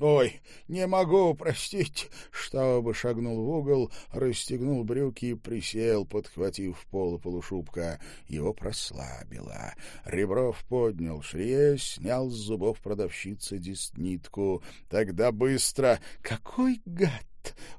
Ой, не могу, простить, штаба шагнул в угол, расстегнул брюки и присел, подхватив пола полушубка. Его прослабило. Ребров поднял шрие, снял с зубов продавщицы десятнитку. Тогда быстро... Какой гад!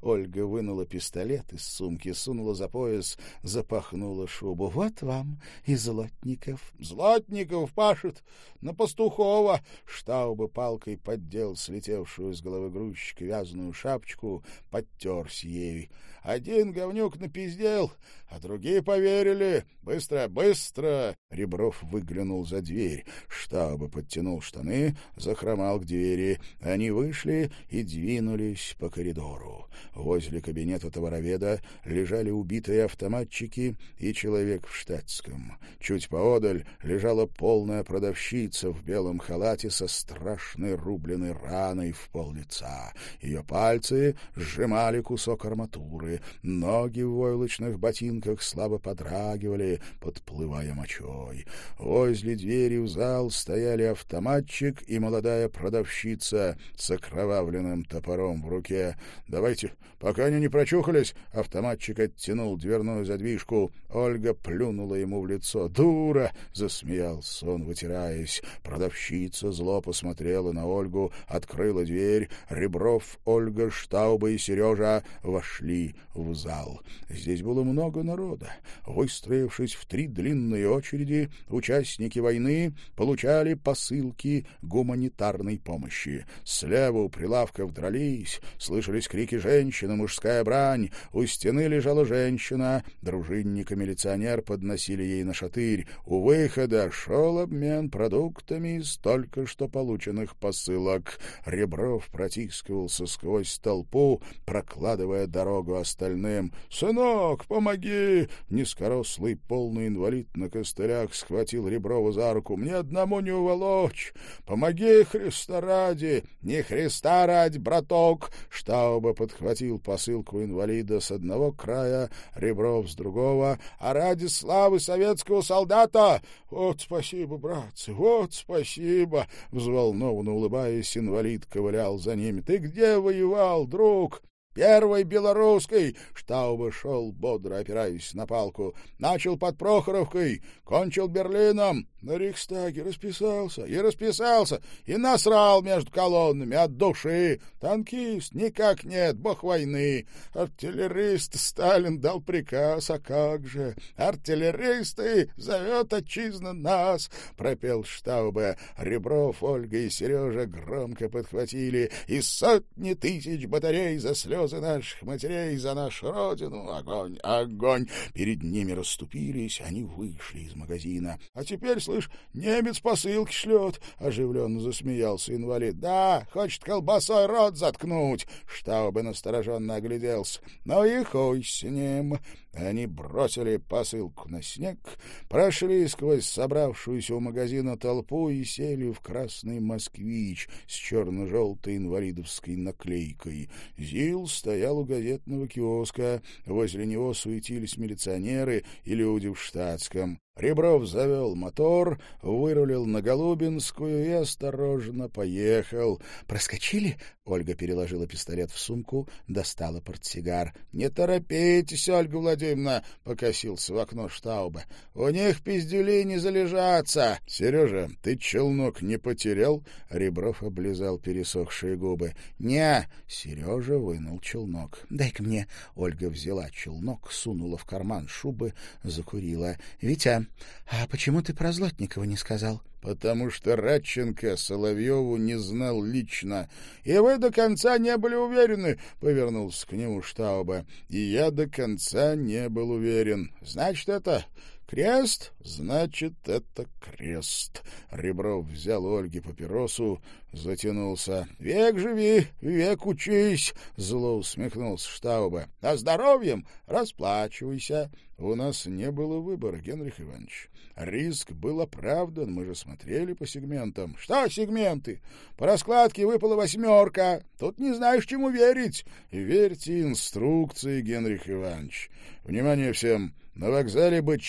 Ольга вынула пистолет из сумки, сунула за пояс, запахнула шубу. Вот вам и Злотников. Злотников пашет на пастухова. Штауба палкой поддел слетевшую с головы грузчика вязаную шапочку, подтерся ею. Один говнюк напиздел, а другие поверили. Быстро, быстро!» Ребров выглянул за дверь. Штаба подтянул штаны, захромал к двери. Они вышли и двинулись по коридору. Возле кабинета товароведа лежали убитые автоматчики и человек в штатском. Чуть поодаль лежала полная продавщица в белом халате со страшной рубленной раной в пол лица. Ее пальцы сжимали кусок арматуры, ноги в войлочных ботинках ступеньках слабо подрагивали, подплывая мочой. Возле двери в зал стояли автоматчик и молодая продавщица с окровавленным топором в руке. «Давайте, пока они не прочухались!» Автоматчик оттянул дверную задвижку. Ольга плюнула ему в лицо. «Дура!» — засмеялся он, вытираясь. Продавщица зло посмотрела на Ольгу, открыла дверь. Ребров, Ольга, Штауба и Сережа вошли в зал. Здесь было много народа. Выстроившись в три длинные очереди, участники войны получали посылки гуманитарной помощи. Слева у прилавков дрались, слышались крики женщины, мужская брань. У стены лежала женщина. Дружинник и милиционер подносили ей на шатырь. У выхода шел обмен продуктами из только что полученных посылок. Ребров протискивался сквозь толпу, прокладывая дорогу остальным. «Сынок, помоги!» «Помогите!» Низкорослый полный инвалид на костылях схватил Реброва за руку. «Мне одному не уволочь! Помоги, Христа ради! Не Христа ради, браток!» Штауба подхватил посылку инвалида с одного края, Ребров с другого. «А ради славы советского солдата!» «Вот спасибо, братцы, вот спасибо!» Взволнованно улыбаясь, инвалид ковылял за ними. «Ты где воевал, друг?» Первой белорусской Штаубе шел бодро, опираясь на палку. Начал под Прохоровкой, кончил Берлином. На Рейхстаге расписался и расписался, и насрал между колоннами от души. Танкист никак нет, бог войны. Артиллерист Сталин дал приказ, а как же? Артиллеристы зовет отчизна нас, пропел Штаубе. Ребров, Ольга и Сережа громко подхватили, и сотни тысяч батарей за слезы наших матерей за нашу родину. Огонь, огонь! Перед ними расступились, они вышли из магазина. А теперь, слышь, немец посылки шлет, — оживленно засмеялся инвалид. Да, хочет колбасой рот заткнуть, штабы настороженно огляделся. Но «Ну и хуй с ним. Они бросили посылку на снег, прошли сквозь собравшуюся у магазина толпу и сели в красный «Москвич» с черно-желтой инвалидовской наклейкой. Зил стоял у газетного киоска, возле него суетились милиционеры и люди в штатском. Ребров завел мотор, вырулил на Голубинскую и осторожно поехал. «Проскочили?» — Ольга переложила пистолет в сумку, достала портсигар. «Не торопитесь, Ольга Владимировна!» — покосился в окно штаба. «У них пиздюли не залежатся!» «Сережа, ты челнок не потерял?» — Ребров облизал пересохшие губы. «Не!» — Сережа вынул челнок. «Дай-ка мне!» — Ольга взяла челнок, сунула в карман шубы, закурила. «Витя!» А почему ты про злотникова не сказал? Потому что Радченко Соловьеву не знал лично. И вы до конца не были уверены, — повернулся к нему Штауба. И я до конца не был уверен. Значит, это крест? Значит, это крест. Ребров взял у Ольги папиросу, затянулся. Век живи, век учись, зло усмехнулся Штауба. А здоровьем расплачивайся. У нас не было выбора, Генрих Иванович. Риск был оправдан, мы же смотрели по сегментам. Что сегменты? По раскладке выпала восьмерка. Тут не знаешь, чему верить. Верьте инструкции, Генрих Иванович. Внимание всем! На вокзале быть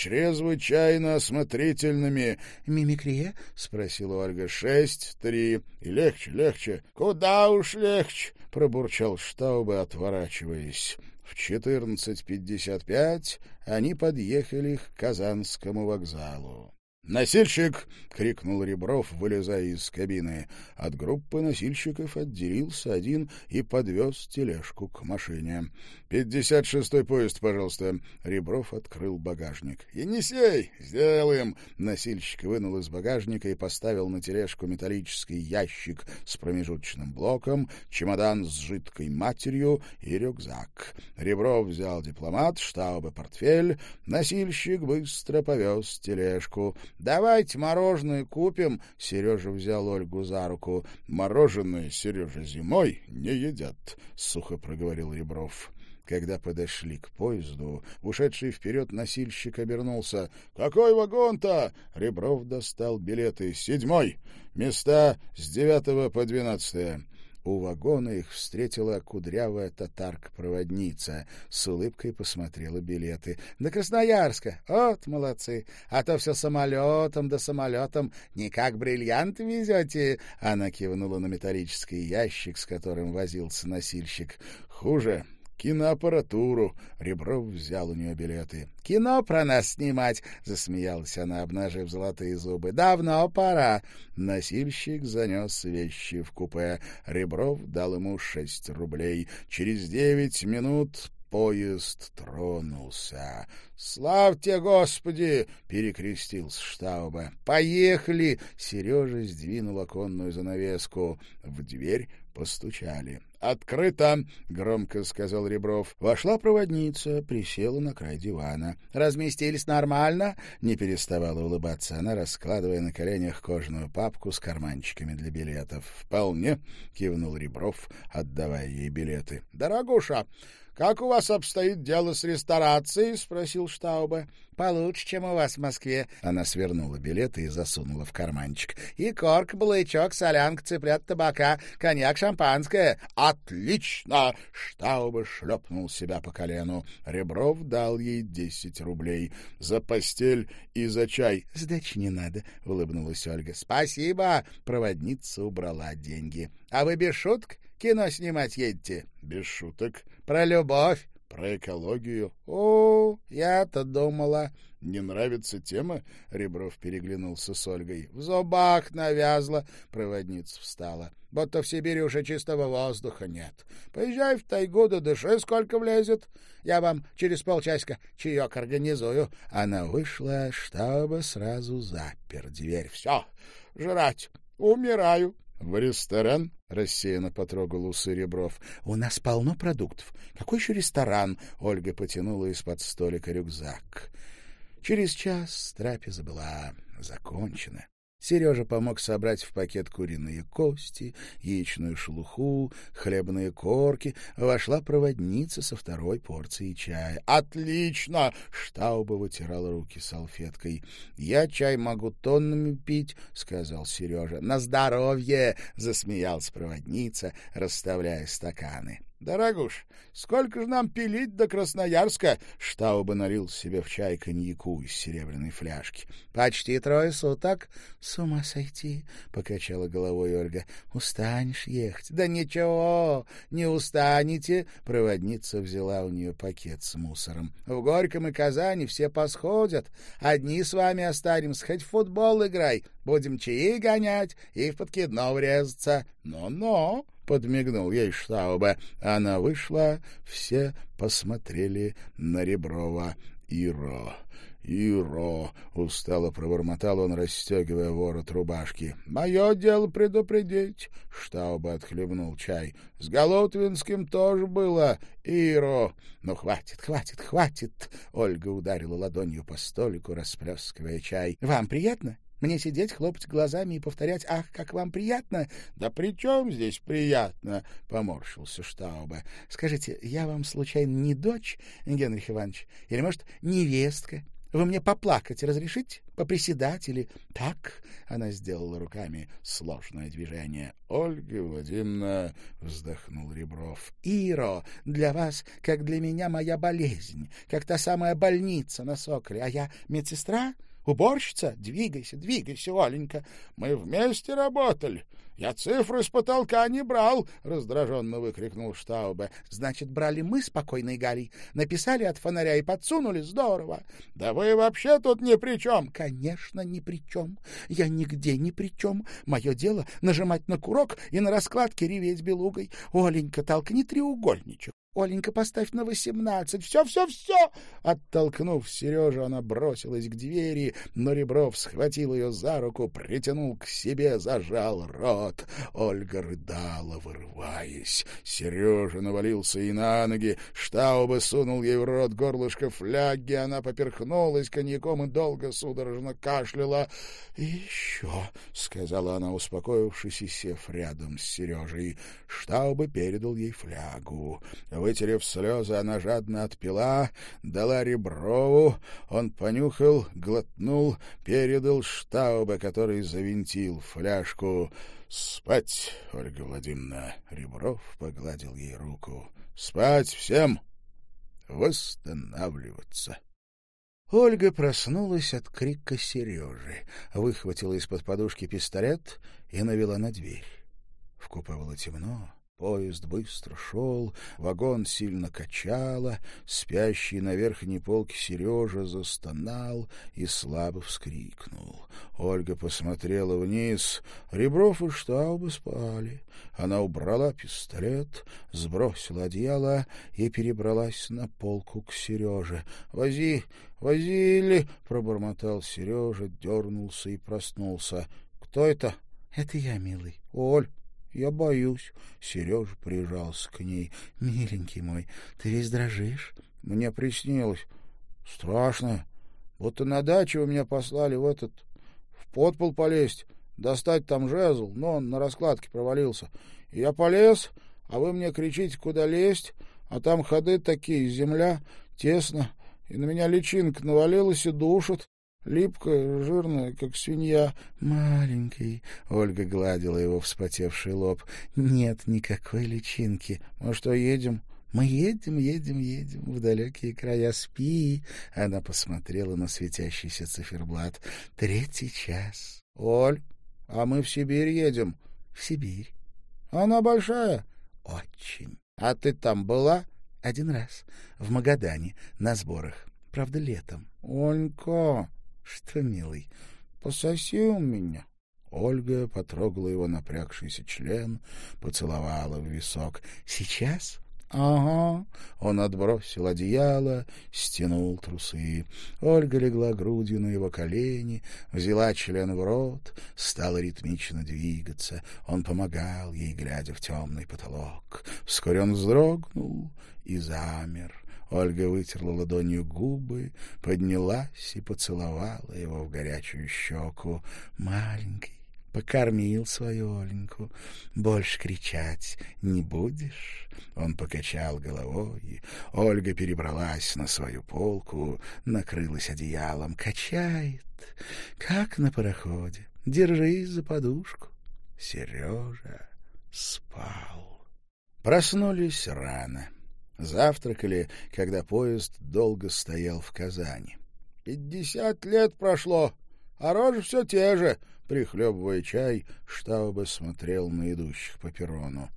легче, легче. Куда уж легче, пробурчал Штаубе, отворачиваясь. В 14.55 они подъехали к Казанскому вокзалу. «Носильщик!» — крикнул Ребров, вылезая из кабины. От группы носильщиков отделился один и подвез тележку к машине. «Пятьдесят шестой поезд, пожалуйста!» Ребров открыл багажник. «Енисей! Сделаем!» Носильщик вынул из багажника и поставил на тележку металлический ящик с промежуточным блоком, чемодан с жидкой матерью и рюкзак. Ребров взял дипломат, штаба портфель. Носильщик быстро повез тележку. Давайте мороженое купим. Сережа взял Ольгу за руку. Мороженое, Сережа, зимой не едят, сухо проговорил Ребров. Когда подошли к поезду, ушедший вперед носильщик обернулся. «Какой вагон-то?» Ребров достал билеты. «Седьмой. Места с девятого по двенадцатое». У вагона их встретила кудрявая татарка-проводница. С улыбкой посмотрела билеты. На Красноярска! Вот молодцы! А то все самолетом да самолетом! Не как бриллиант везете!» Она кивнула на металлический ящик, с которым возился носильщик. «Хуже!» киноаппаратуру. Ребров взял у нее билеты. — Кино про нас снимать! — засмеялась она, обнажив золотые зубы. — Давно пора! Носильщик занес вещи в купе. Ребров дал ему шесть рублей. Через девять минут поезд тронулся. «Славьте Господи!» — перекрестился Штауба. «Поехали!» — Сережа сдвинул оконную занавеску. В дверь постучали открыто!» — громко сказал Ребров. Вошла проводница, присела на край дивана. «Разместились нормально?» — не переставала улыбаться она, раскладывая на коленях кожаную папку с карманчиками для билетов. «Вполне!» — кивнул Ребров, отдавая ей билеты. «Дорогуша!» как у вас обстоит дело с ресторацией?» — спросил Штаубе. «Получше, чем у вас в Москве». Она свернула билеты и засунула в карманчик. «И корк, булычок, солянка, цыплят, табака, коньяк, шампанское». «Отлично!» — Штаубе шлепнул себя по колену. Ребров дал ей десять рублей. «За постель и за чай». «Сдачи не надо», — улыбнулась Ольга. «Спасибо!» — проводница убрала деньги. «А вы про любовь, про экологию. О, я-то думала. Не нравится тема? Ребров переглянулся с Ольгой. В зубах навязла. Проводница встала. Будто в Сибири уже чистого воздуха нет. Поезжай в тайгу, да дыши, сколько влезет. Я вам через полчасика чаек организую. Она вышла, чтобы сразу запер дверь. Все, жрать, умираю. В ресторан — рассеянно потрогал усы Ребров. — У нас полно продуктов. Какой еще ресторан? — Ольга потянула из-под столика рюкзак. Через час трапеза была закончена. Сережа помог собрать в пакет куриные кости, яичную шелуху, хлебные корки. Вошла проводница со второй порцией чая. «Отлично!» — Штауба вытирал руки салфеткой. «Я чай могу тоннами пить», — сказал Сережа. «На здоровье!» — засмеялась проводница, расставляя стаканы. Дорогуш, сколько же нам пилить до Красноярска? Штауба налил себе в чай коньяку из серебряной фляжки. — Почти трое суток. — С ума сойти, — покачала головой Ольга. — Устанешь ехать? — Да ничего, не устанете. Проводница взяла у нее пакет с мусором. — В Горьком и Казани все посходят. Одни с вами останемся, хоть в футбол играй. Будем чаи гонять и в подкидно врезаться. Но-но! подмигнул ей Штауба. Она вышла, все посмотрели на Реброва. «Иро! Иро!» — устало пробормотал он, расстегивая ворот рубашки. «Мое дело предупредить!» — Штауба отхлебнул чай. «С Голотвинским тоже было, Иро!» «Ну, хватит, хватит, хватит!» — Ольга ударила ладонью по столику, расплескивая чай. «Вам приятно?» Мне сидеть, хлопать глазами и повторять «Ах, как вам приятно!» «Да при чем здесь приятно?» — поморщился Штауба. «Скажите, я вам, случайно, не дочь, Генрих Иванович? Или, может, невестка? Вы мне поплакать разрешите? Поприседать или...» «Так?» — она сделала руками сложное движение. «Ольга Владимировна...» — вздохнул Ребров. «Иро, для вас, как для меня, моя болезнь, как та самая больница на Сокре, а я медсестра...» уборщица? Двигайся, двигайся, Оленька. Мы вместе работали. Я цифры с потолка не брал, — раздраженно выкрикнул Штаубе. — Значит, брали мы, спокойный Гарри. Написали от фонаря и подсунули? Здорово. — Да вы вообще тут ни при чем. — Конечно, ни при чем. Я нигде ни при чем. Мое дело — нажимать на курок и на раскладке реветь белугой. Оленька, толкни треугольничек. Оленька, поставь на восемнадцать. Все, все, все! Оттолкнув Сережу, она бросилась к двери, но Ребров схватил ее за руку, притянул к себе, зажал рот. Ольга рыдала, вырываясь. Сережа навалился и на ноги. Штауба сунул ей в рот горлышко фляги. Она поперхнулась коньяком и долго судорожно кашляла. — еще, — сказала она, успокоившись и сев рядом с Сережей. Штауба передал ей флягу. — Вытерев слезы, она жадно отпила, дала реброву, он понюхал, глотнул, передал штаубе, который завинтил фляжку. «Спать, Ольга Владимировна!» — Ребров погладил ей руку. «Спать всем! Восстанавливаться!» Ольга проснулась от крика Сережи, выхватила из-под подушки пистолет и навела на дверь. В купе было темно, Поезд быстро шел, вагон сильно качало, спящий на верхней полке Сережа застонал и слабо вскрикнул. Ольга посмотрела вниз. Ребров и Штаубы спали. Она убрала пистолет, сбросила одеяло и перебралась на полку к Сереже. — Вози, возили! — пробормотал Сережа, дернулся и проснулся. — Кто это? — Это я, милый. — Оль! Я боюсь. Сережа прижался к ней. Миленький мой, ты весь дрожишь? Мне приснилось. Страшно. Вот и на даче вы меня послали в этот... В подпол полезть, достать там жезл, но он на раскладке провалился. я полез, а вы мне кричите, куда лезть, а там ходы такие, земля, тесно, и на меня личинка навалилась и душит. Липкая, жирная, как свинья. Маленький. Ольга гладила его вспотевший лоб. Нет никакой личинки. Мы что, едем? Мы едем, едем, едем в далекие края. Спи. Она посмотрела на светящийся циферблат. Третий час. Оль, а мы в Сибирь едем. В Сибирь. Она большая? Очень. А ты там была? Один раз. В Магадане. На сборах. Правда, летом. — Онька, что, милый, пососи у меня. Ольга потрогала его напрягшийся член, поцеловала в висок. Сейчас? Ага. Он отбросил одеяло, стянул трусы. Ольга легла грудью на его колени, взяла член в рот, стала ритмично двигаться. Он помогал ей, глядя в темный потолок. Вскоре он вздрогнул и замер. Ольга вытерла ладонью губы, поднялась и поцеловала его в горячую щеку. «Маленький, покормил свою Оленьку. Больше кричать не будешь?» Он покачал головой. Ольга перебралась на свою полку, накрылась одеялом. «Качает, как на пароходе. Держись за подушку». Сережа спал. Проснулись рано. — завтракали, когда поезд долго стоял в Казани. «Пятьдесят лет прошло, а рожи все те же!» Прихлебывая чай, Штаба смотрел на идущих по перрону.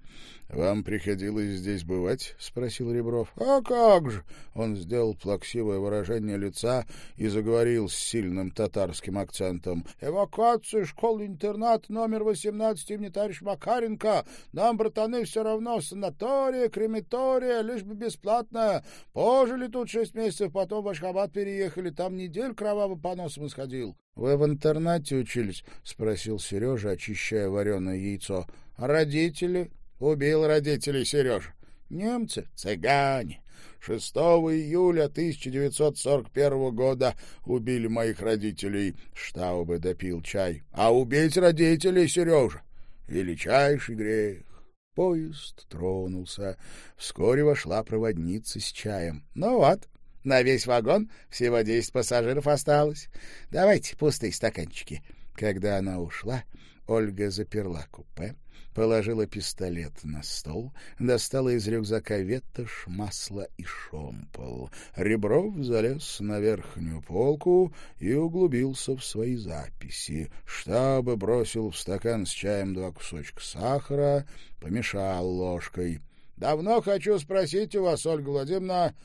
«Вам приходилось здесь бывать?» — спросил Ребров. «А как же!» — он сделал плаксивое выражение лица и заговорил с сильным татарским акцентом. «Эвакуацию школы-интернат номер 18 имени товарища Макаренко. Нам, братаны, все равно санатория, крематория, лишь бы бесплатно. Пожили тут шесть месяцев, потом в Ашхабад переехали. Там неделю кроваво поносом исходил». «Вы в интернате учились?» — спросил Сережа, очищая вареное яйцо. «А «Родители?» убил родителей Сережа? Немцы, цыгане. 6 июля 1941 года убили моих родителей. Штаубе допил чай. А убить родителей, Сережа, величайший грех. Поезд тронулся. Вскоре вошла проводница с чаем. Ну вот, на весь вагон всего десять пассажиров осталось. Давайте пустые стаканчики. Когда она ушла, Ольга заперла купе, положила пистолет на стол, достала из рюкзака ветошь, масло и шомпол. Ребров залез на верхнюю полку и углубился в свои записи. Штабы бросил в стакан с чаем два кусочка сахара, помешал ложкой. — Давно хочу спросить у вас, Ольга Владимировна,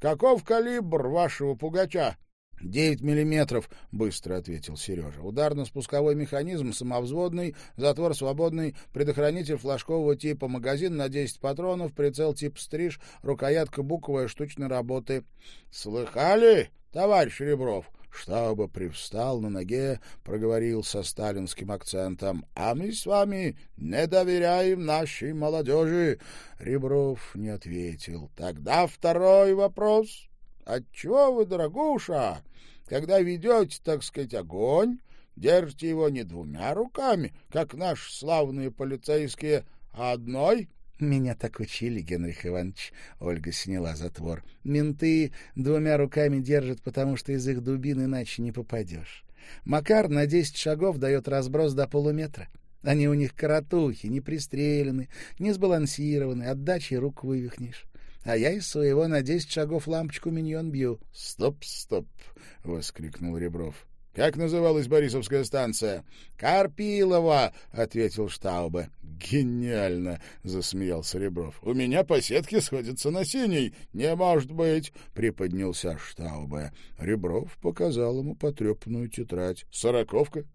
каков калибр вашего пугача? — «Девять миллиметров!» — быстро ответил Сережа. «Ударно-спусковой механизм, самовзводный, затвор свободный, предохранитель флажкового типа, магазин на десять патронов, прицел типа стриж, рукоятка буковая штучной работы». «Слыхали, товарищ Ребров?» штаба привстал на ноге, проговорил со сталинским акцентом. «А мы с вами не доверяем нашей молодежи!» Ребров не ответил. «Тогда второй вопрос!» вы, дорогуша? когда ведете, так сказать, огонь, держите его не двумя руками, как наши славные полицейские, а одной. Меня так учили, Генрих Иванович. Ольга сняла затвор. Менты двумя руками держат, потому что из их дубин иначе не попадешь. Макар на десять шагов дает разброс до полуметра. Они у них коротухи, не пристрелены, не сбалансированы, отдачи рук вывихнешь а я из своего на десять шагов лампочку миньон бью. — Стоп, стоп! — воскликнул Ребров. — Как называлась Борисовская станция? — Карпилова! — ответил Штаубе. — Гениально! — засмеялся Ребров. — У меня по сетке сходится на синий. — Не может быть! — приподнялся Штаубе. Ребров показал ему потрепанную тетрадь. — Сороковка? —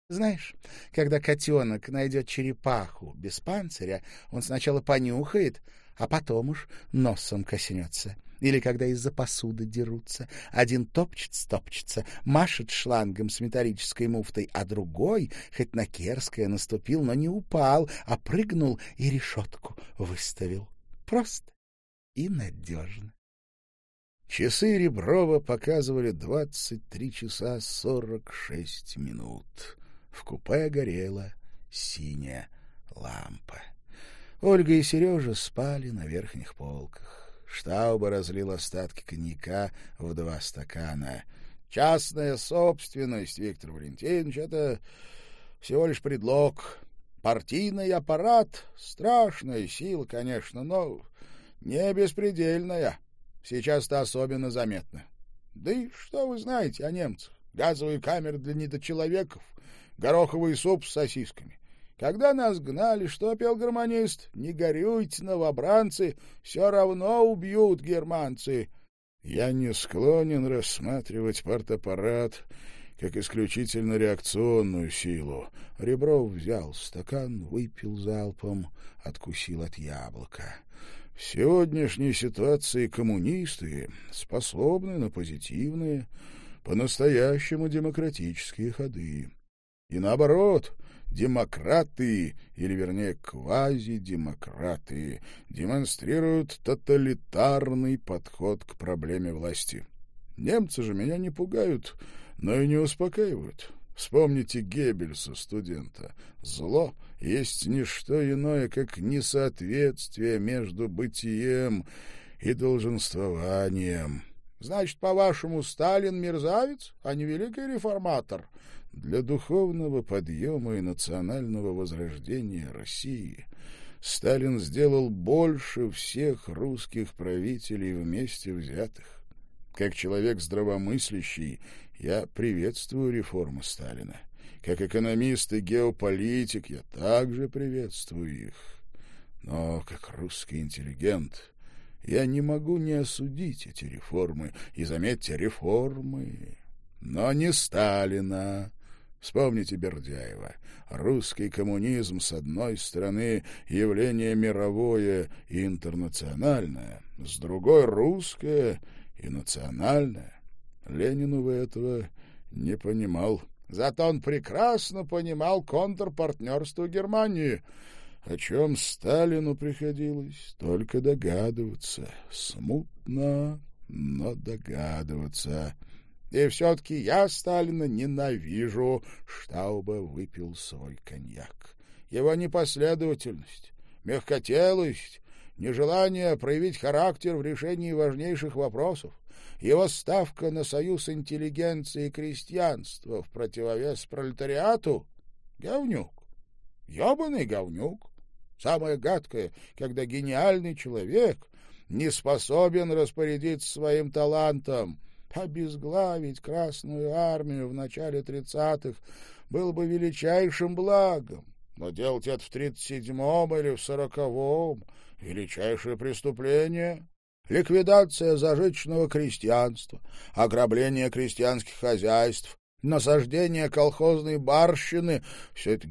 Знаешь, когда котенок найдет черепаху без панциря, он сначала понюхает, а потом уж носом коснется. Или когда из-за посуды дерутся. Один топчет-стопчется, машет шлангом с металлической муфтой, а другой, хоть на Керское наступил, но не упал, а прыгнул и решетку выставил. Просто и надежно. Часы Реброва показывали 23 часа 46 минут. В купе горела синяя лампа. Ольга и Сережа спали на верхних полках. Штауба разлил остатки коньяка в два стакана. «Частная собственность, Виктор Валентинович, это всего лишь предлог. Партийный аппарат — страшная сила, конечно, но не беспредельная. Сейчас-то особенно заметно. Да и что вы знаете о немцах? Газовые камеры для недочеловеков, гороховый суп с сосисками. Когда нас гнали, что пел гармонист? «Не горюйте, новобранцы, все равно убьют германцы». Я не склонен рассматривать партаппарат как исключительно реакционную силу. Ребров взял стакан, выпил залпом, откусил от яблока. В сегодняшней ситуации коммунисты способны на позитивные, по-настоящему демократические ходы. И наоборот, демократы, или вернее квазидемократы, демонстрируют тоталитарный подход к проблеме власти. Немцы же меня не пугают, но и не успокаивают. Вспомните Геббельса, студента. Зло есть не что иное, как несоответствие между бытием и долженствованием. Значит, по-вашему, Сталин мерзавец, а не великий реформатор? для духовного подъема и национального возрождения России Сталин сделал больше всех русских правителей вместе взятых. Как человек здравомыслящий, я приветствую реформы Сталина. Как экономист и геополитик я также приветствую их. Но как русский интеллигент я не могу не осудить эти реформы. И заметьте, реформы, но не Сталина, Вспомните Бердяева. Русский коммунизм, с одной стороны, явление мировое и интернациональное, с другой — русское и национальное. Ленин, увы, этого не понимал. Зато он прекрасно понимал контрпартнерство Германии, о чем Сталину приходилось только догадываться, смутно, но догадываться. И все-таки я Сталина ненавижу, штауба выпил свой коньяк. Его непоследовательность, мягкотелость, нежелание проявить характер в решении важнейших вопросов, его ставка на союз интеллигенции и крестьянства в противовес пролетариату — говнюк, ебаный говнюк. Самое гадкое, когда гениальный человек не способен распорядиться своим талантом — Обезглавить Красную Армию в начале тридцатых было бы величайшим благом. Но делать это в тридцать седьмом или в сороковом — величайшее преступление. Ликвидация зажиточного крестьянства, ограбление крестьянских хозяйств, насаждение колхозной барщины — все это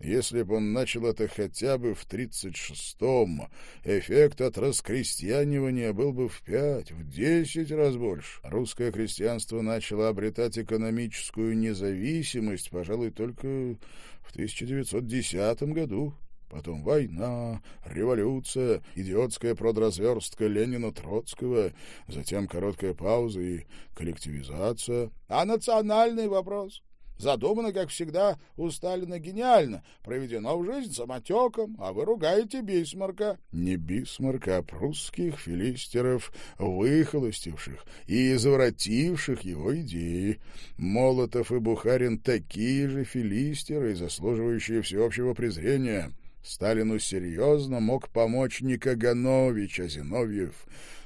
Если бы он начал это хотя бы в 36-м, эффект от раскрестьянивания был бы в 5, в 10 раз больше. Русское крестьянство начало обретать экономическую независимость, пожалуй, только в 1910 году. Потом война, революция, идиотская продразверстка Ленина-Троцкого, затем короткая пауза и коллективизация. — А национальный вопрос? Задумано, как всегда, у Сталина гениально. Проведено в жизнь самотеком, а вы ругаете Бисмарка. Не Бисмарка, а прусских филистеров, выхолостивших и извративших его идеи. Молотов и Бухарин такие же филистеры, заслуживающие всеобщего презрения. Сталину серьезно мог помочь не Каганович, а Зиновьев.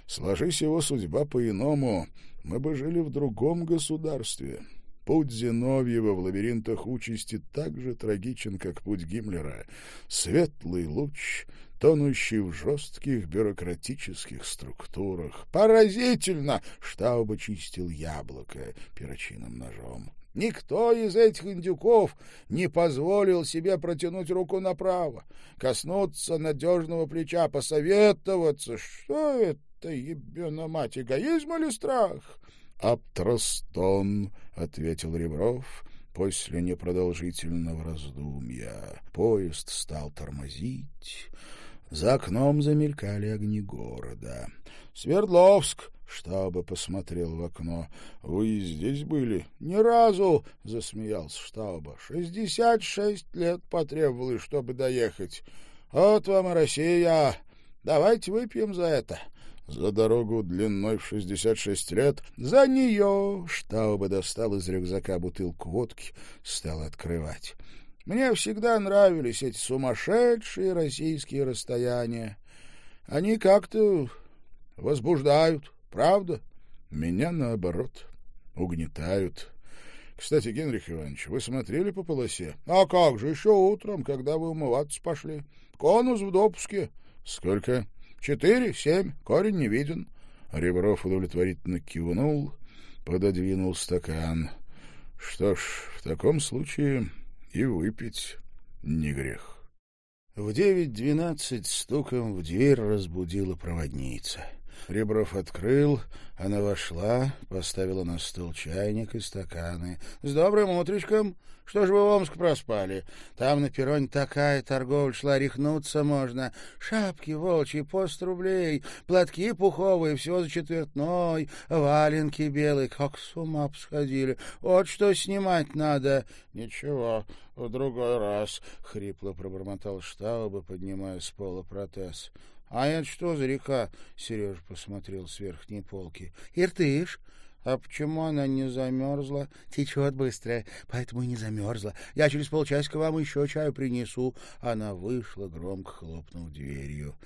Сложись его судьба по-иному, мы бы жили в другом государстве». Путь Зиновьева в лабиринтах участи так же трагичен, как путь Гиммлера. Светлый луч, тонущий в жестких бюрократических структурах. «Поразительно!» — штаб очистил яблоко перочинным ножом. Никто из этих индюков не позволил себе протянуть руку направо, коснуться надежного плеча, посоветоваться. Что это, ебена мать, эгоизм или страх? «Аптростон», — ответил Ребров после непродолжительного раздумья. Поезд стал тормозить. За окном замелькали огни города. «Свердловск!» Штаба посмотрел в окно. «Вы здесь были?» «Ни разу!» — засмеялся Штаба. «Шестьдесят шесть лет потребовалось, чтобы доехать. Вот вам и Россия! Давайте выпьем за это!» За дорогу длиной в шестьдесят шесть лет. За нее Штауба достал из рюкзака бутылку водки, стал открывать. Мне всегда нравились эти сумасшедшие российские расстояния. Они как-то возбуждают, правда? Меня, наоборот, угнетают. Кстати, Генрих Иванович, вы смотрели по полосе? А как же, еще утром, когда вы умываться пошли. Конус в допуске. Сколько? Четыре, семь, корень не виден. Ребров удовлетворительно кивнул, пододвинул стакан. Ребров открыл, она вошла, поставила на стол чайник и стаканы. — С добрым утречком! Что же вы в Омск проспали? Там на перроне такая торговля шла, рехнуться можно. Шапки волчьи по сто рублей, платки пуховые, всего за четвертной, валенки белые, как с ума посходили. Вот что снимать надо. — Ничего, в другой раз, — хрипло пробормотал Штауба, поднимая с пола протез. «А это что за река?» — Сережа посмотрел с верхней полки. «Иртыш. А почему она не замерзла? Течет быстро, поэтому и не замерзла. Я через полчасика вам еще чаю принесу. Она вышла, громко хлопнув дверью.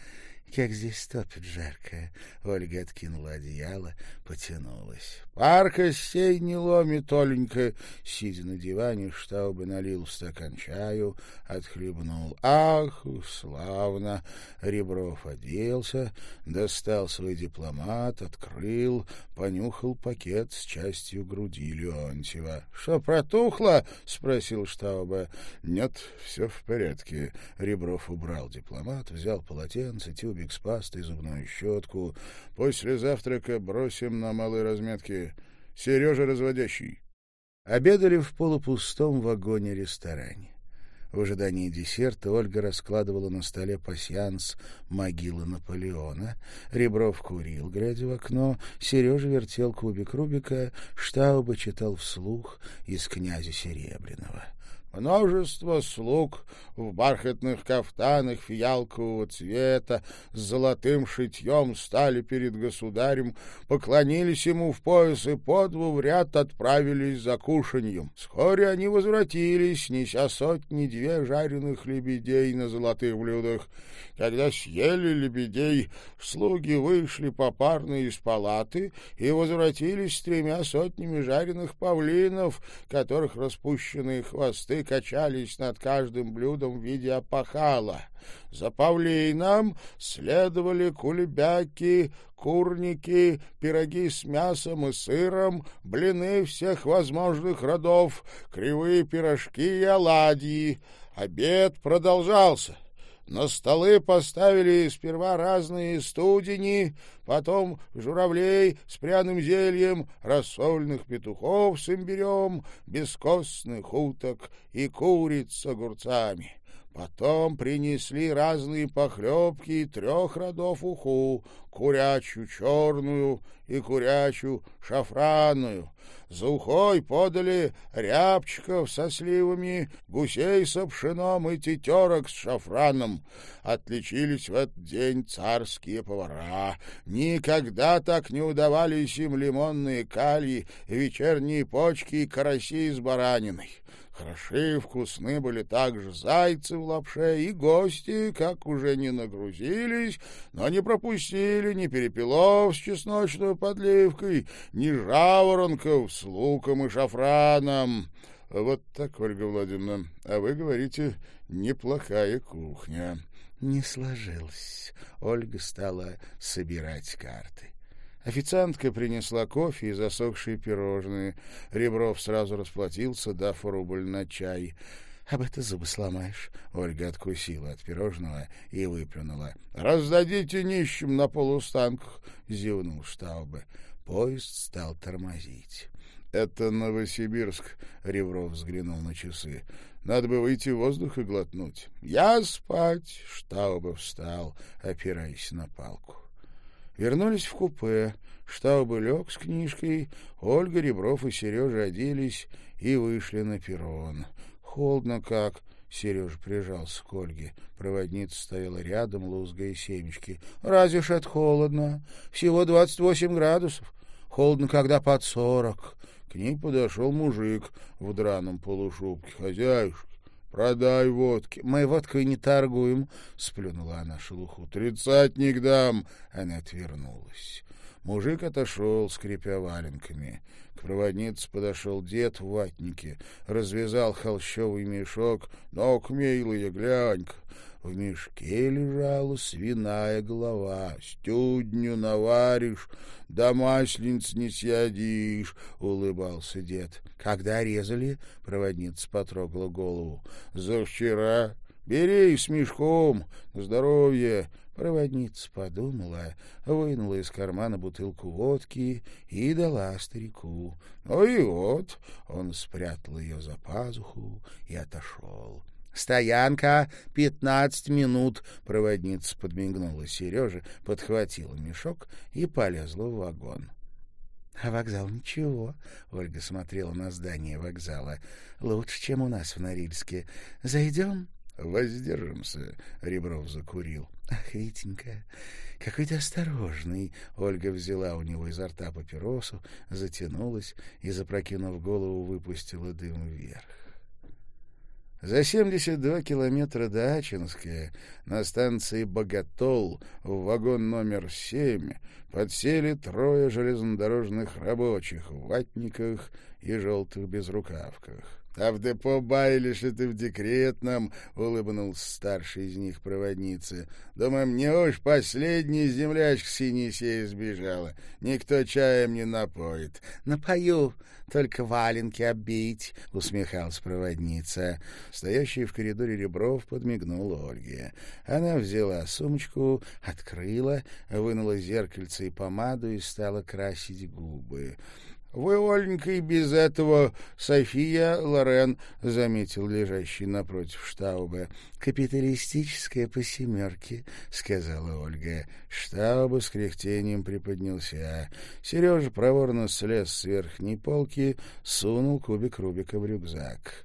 Как здесь топит жарко. Ольга откинула одеяло, потянулась. Пар сей не ломит Оленька, сидя на диване, штаубы налил в стакан чаю, отхлебнул. Ах, славно! Ребров оделся, достал свой дипломат, открыл, понюхал пакет с частью груди Леонтьева. — Что, протухло? — спросил Штаба. Нет, все в порядке. Ребров убрал дипломат, взял полотенце, тюбик с пастой, зубную щетку. — После завтрака бросим на малой разметке Сережа разводящий. Обедали в полупустом вагоне-ресторане. В ожидании десерта Ольга раскладывала на столе пасьянс могилы Наполеона. Ребров курил, глядя в окно. Сережа вертел кубик Рубика. Штауба читал вслух из «Князя Серебряного». Множество слуг в бархатных кафтанах фиалкового цвета с золотым шитьем стали перед государем, поклонились ему в пояс и по дву в ряд отправились за кушаньем. Вскоре они возвратились, неся сотни-две жареных лебедей на золотых блюдах. Когда съели лебедей, слуги вышли попарно из палаты и возвратились с тремя сотнями качались над каждым блюдом в виде опахала. За павлином следовали кулебяки, курники, пироги с мясом и сыром, блины всех возможных родов, кривые пирожки и оладьи. Обед продолжался. На столы поставили сперва разные студени, потом журавлей с пряным зельем, рассольных петухов с имбирем, бескостных уток и куриц с огурцами. Потом принесли разные похлебки трех родов уху, курячую черную и курячую шафранную. За ухой подали рябчиков со сливами, гусей с пшеном и тетерок с шафраном. Отличились в этот день царские повара. Никогда так не удавались им лимонные кальи, вечерние почки и караси с бараниной вкусны были также зайцы в лапше и гости, как уже не нагрузились, но не пропустили ни перепелов с чесночной подливкой, ни жаворонков с луком и шафраном. Вот так, Ольга Владимировна, а вы говорите «неплохая кухня». Не сложилось. Ольга стала собирать карты. Официантка принесла кофе и засохшие пирожные. Ребров сразу расплатился, дав рубль на чай. «Об это зубы сломаешь». Ольга откусила от пирожного и выплюнула. «Раздадите нищим на полустанках», — зевнул Штаубе. Поезд стал тормозить. «Это Новосибирск», — Ребров взглянул на часы. «Надо бы выйти в воздух и глотнуть». «Я спать!» — Штаубе встал, опираясь на палку. Вернулись в купе. Штаубы лег с книжкой, Ольга, Ребров и Сережа оделись и вышли на перрон. Холодно как. Сережа прижался к Ольге. Проводница стояла рядом, лузгая семечки. «Разве ж это холодно? Всего двадцать восемь градусов. Холодно, когда под сорок». К ней подошел мужик в драном полушубке. «Хозяюшка, Продай водки. Мы водкой не торгуем, — сплюнула она шелуху. — Тридцатник дам! Она отвернулась. Мужик отошел, скрипя валенками. К проводнице подошел дед в ватнике, развязал холщовый мешок. ног Ну-ка, милая, глянь-ка! В мешке лежала свиная голова. «Стюдню наваришь, да маслениц не съедишь», — улыбался дед. «Когда резали?» — проводница потрогала голову. «За вчера. Бери с мешком. Здоровье!» Проводница подумала, вынула из кармана бутылку водки и дала старику. «Ну и вот!» — он спрятал ее за пазуху и отошел. «Стоянка! Пятнадцать минут!» Проводница подмигнула Сереже, подхватила мешок и полезла в вагон. «А вокзал ничего», — Ольга смотрела на здание вокзала. «Лучше, чем у нас в Норильске. Зайдем?» «Воздержимся», — Ребров Засемьдесят два километра до Ачинска на станции Богатол в вагон номер семь подсели трое железнодорожных рабочих в ватниках и желтых безрукавках. А в депо баяли, Вы, и без этого София Лорен заметил лежащий напротив штауба. «Капиталистическая по семерке», — сказала Ольга. Штауба с кряхтением приподнялся. Сережа проворно слез с верхней полки, сунул кубик Рубика в рюкзак.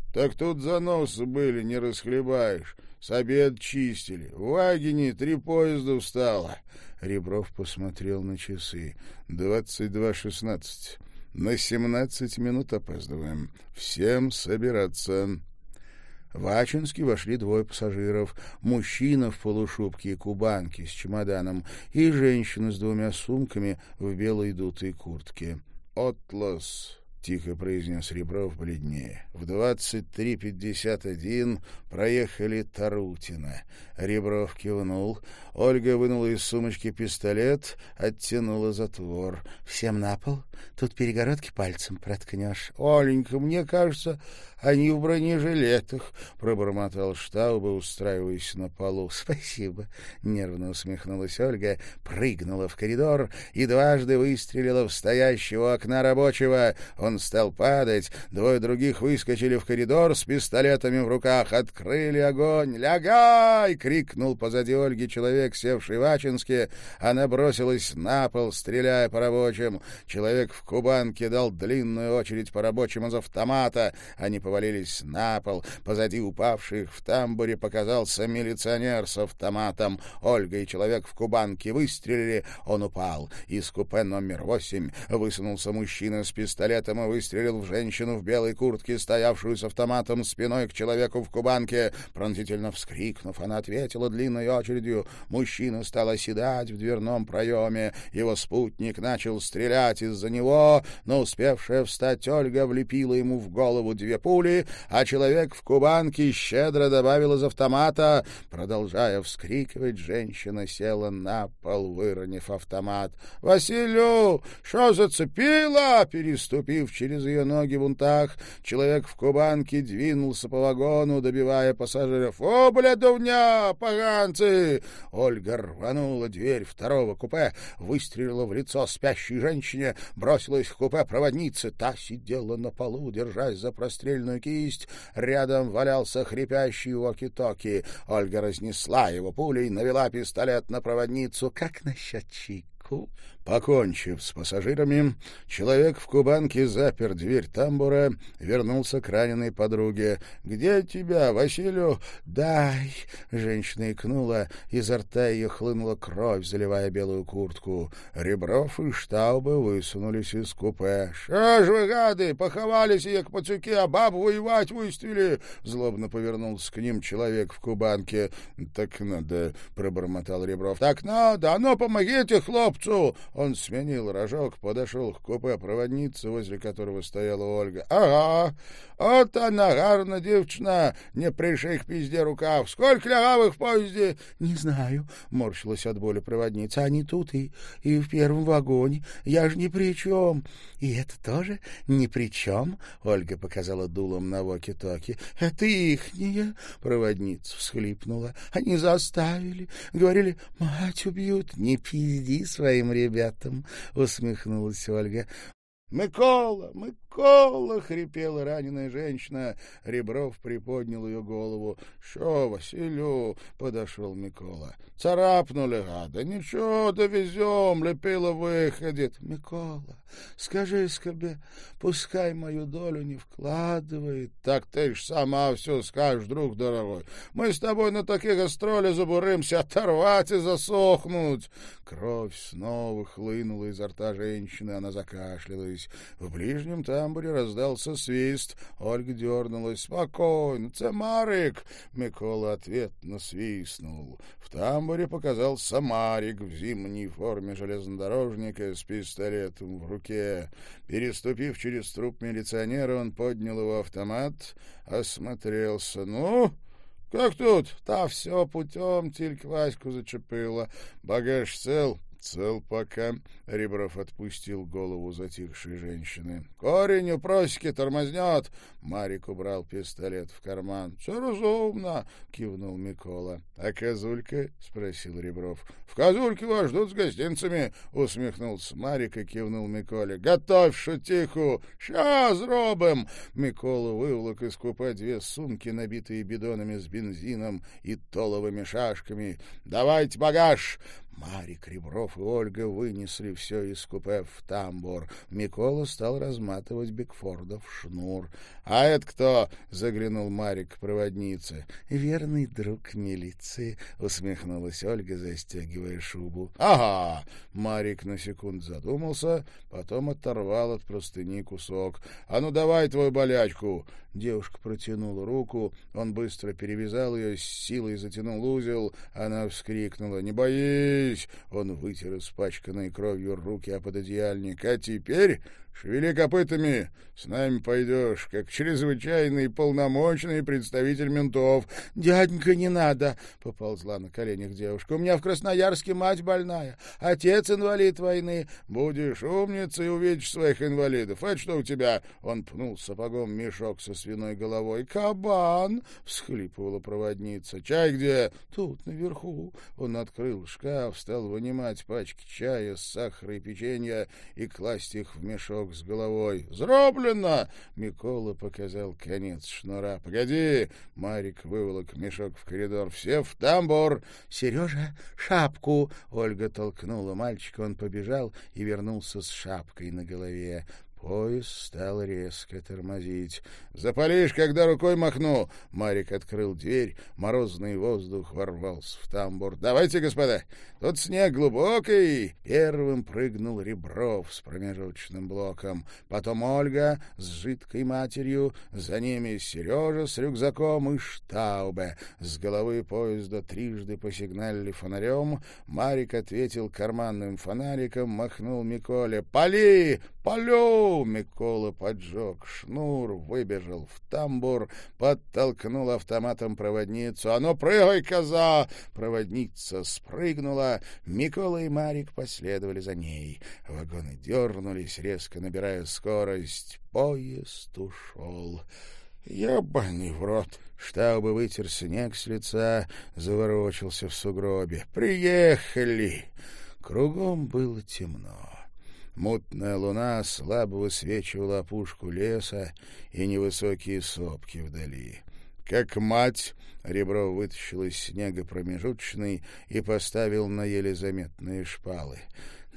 Так тут заносы были, не расхлебаешь. С обед чистили. В Агине три поезда встало. Ребров посмотрел на часы. Двадцать два шестнадцать. На семнадцать минут опаздываем. Всем собираться. В Ачинске вошли двое пассажиров. Мужчина в полушубке и кубанке с чемоданом и женщина с двумя сумками в белой дутой куртке. «Отлас!» тихо произнес Ребров бледнее. В 23.51 проехали Тарутина. Ребров кивнул. Ольга вынула из сумочки пистолет, оттянула затвор. «Всем на пол? Тут перегородки пальцем проткнешь». «Оленька, мне кажется, они в бронежилетах», — пробормотал Штауба, устраиваясь на полу. «Спасибо», — нервно усмехнулась Ольга, прыгнула в коридор и дважды выстрелила в стоящего окна рабочего. Он он стал падать. Двое других выскочили в коридор с пистолетами в руках. Открыли огонь. «Лягай!» — крикнул позади Ольги человек, севший в Ачинске. Она бросилась на пол, стреляя по рабочим. Человек в кубанке дал длинную очередь по рабочим из автомата. Они повалились на пол. Позади упавших в тамбуре показался милиционер с автоматом. Ольга и человек в кубанке выстрелили. Он упал. Из купе номер восемь высунулся мужчина с пистолетом Дима выстрелил в женщину в белой куртке, стоявшую с автоматом спиной к человеку в кубанке. Пронзительно вскрикнув, она ответила длинной очередью. Мужчина стал оседать в дверном проеме. Его спутник начал стрелять из-за него, но успевшая встать Ольга влепила ему в голову две пули, а человек в кубанке щедро добавил из автомата. Продолжая вскрикивать, женщина села на пол, выронив автомат. «Василю! Что зацепило?» Переступив через ее ноги в унтах человек в кубанке двинулся по вагону, добивая пассажиров. «О, блядовня, поганцы!» Ольга рванула дверь второго купе, выстрелила в лицо спящей женщине, бросилась в купе проводницы. Та сидела на полу, держась за прострельную кисть. Рядом валялся хрипящий уоки-токи. Ольга разнесла его пулей, навела пистолет на проводницу. «Как насчет Чику?» Покончив с пассажирами, человек в кубанке запер дверь тамбура, вернулся к раненой подруге. «Где тебя, Василю?» «Дай!» — женщина икнула, изо рта ее хлынула кровь, заливая белую куртку. Ребров и штаубы высунулись из купе. «Что ж вы, гады, поховались и к пацюке, а баб воевать выставили!» Злобно повернулся к ним человек в кубанке. «Так надо!» — пробормотал Ребров. «Так надо! А ну, помогите хлопцу!» Он сменил рожок, подошел к купе проводницы, возле которого стояла Ольга. — Ага! вот она, гарна девчина, не пришей к пизде рукав. Сколько лягавых в поезде? — Не знаю, — морщилась от боли проводница. — Они тут и, и в первом вагоне. Я же ни при чем. — И это тоже ни при чем, — Ольга показала дулом на воки-токи. — Это ихние, — проводница всхлипнула. — Они заставили. Говорили, мать убьют. Не пизди своим ребятам. ребятам, — усмехнулась Ольга. «Микола! Микола!» — хрипела раненая женщина. Ребров приподнял ее голову. «Що, Василю?» — подошел Микола. «Царапнули, гада! Ничего, довезем! Лепила выходит!» «Микола, скажи скобе, пускай мою долю не вкладывает!» «Так ты ж сама все скажешь, друг дорогой! Мы с тобой на такие гастроли забуримся, оторвать и засохнуть!» Кровь снова хлынула изо рта женщины, она закашлялась. В ближнем тамбуре раздался свист. Ольга дернулась. «Спокойно, це Марик!» Микола ответно свистнул. В тамбуре показался Марик в зимней форме железнодорожника с пистолетом в руке. Переступив через труп милиционера, он поднял его автомат, осмотрелся. «Ну?» «Как тут?» «Та все путем, тільки Ваську зачепила. Багаж цел?» цел пока», — Ребров отпустил голову затихшей женщины. «Корень у просеки тормознет!» — Марик убрал пистолет в карман. «Все разумно!» — кивнул Микола. «А козулька?» — спросил Ребров. «В козульке вас ждут с гостинцами!» — усмехнулся Марик и кивнул Миколе. «Готовь шутиху! Сейчас зробим. Микола вывлок из купа две сумки, набитые бидонами с бензином и толовыми шашками. «Давайте багаж!» Марик, Ребров и Ольга вынесли все из купе в тамбур. Микола стал разматывать Бигфорда в шнур. — А это кто? — заглянул Марик к проводнице. — Верный друг милиции, — усмехнулась Ольга, застегивая шубу. — Ага! — Марик на секунду задумался, потом оторвал от простыни кусок. — А ну давай твою болячку! Девушка протянула руку, он быстро перевязал ее, с силой затянул узел. Она вскрикнула «Не боись!» Он вытер испачканные кровью руки о пододеяльник. «А теперь Шевели копытами, с нами пойдешь, как чрезвычайный полномочный представитель ментов. — Дяденька, не надо, — поползла на коленях девушка. — У меня в Красноярске мать больная, отец инвалид войны. Будешь умницей и увидишь своих инвалидов. Это что у тебя? Он пнул сапогом мешок со свиной головой. — Кабан! — всхлипывала проводница. — Чай где? — Тут, наверху. Он открыл шкаф, стал вынимать пачки чая с головой. «Зроблено!» Микола показал конец шнура. «Погоди!» Марик выволок мешок в коридор. «Все в тамбур!» «Сережа, шапку!» Ольга толкнула мальчика. Он побежал и вернулся с шапкой на голове. Поезд стал резко тормозить. «Запалишь, когда рукой махну!» Марик открыл дверь, морозный воздух ворвался в тамбур. «Давайте, господа! Тут снег глубокий!» Первым прыгнул Ребров с промежуточным блоком. Потом Ольга с жидкой матерью, за ними Сережа с рюкзаком и Штаубе. С головы поезда трижды посигналили фонарем. Марик ответил карманным фонариком, махнул Миколе. «Пали!» Полю!» Микола поджег шнур, выбежал в тамбур, подтолкнул автоматом проводницу. «А ну, прыгай, коза!» Проводница спрыгнула. Микола и Марик последовали за ней. Вагоны дернулись, резко набирая скорость. Поезд ушел. «Ебаный в рот!» Штаубы вытер снег с лица, заворочился в сугробе. «Приехали!» Кругом было темно. Мутная луна слабо высвечивала опушку леса и невысокие сопки вдали. Как мать, Ребро вытащил из снега промежуточный и поставил на еле заметные шпалы.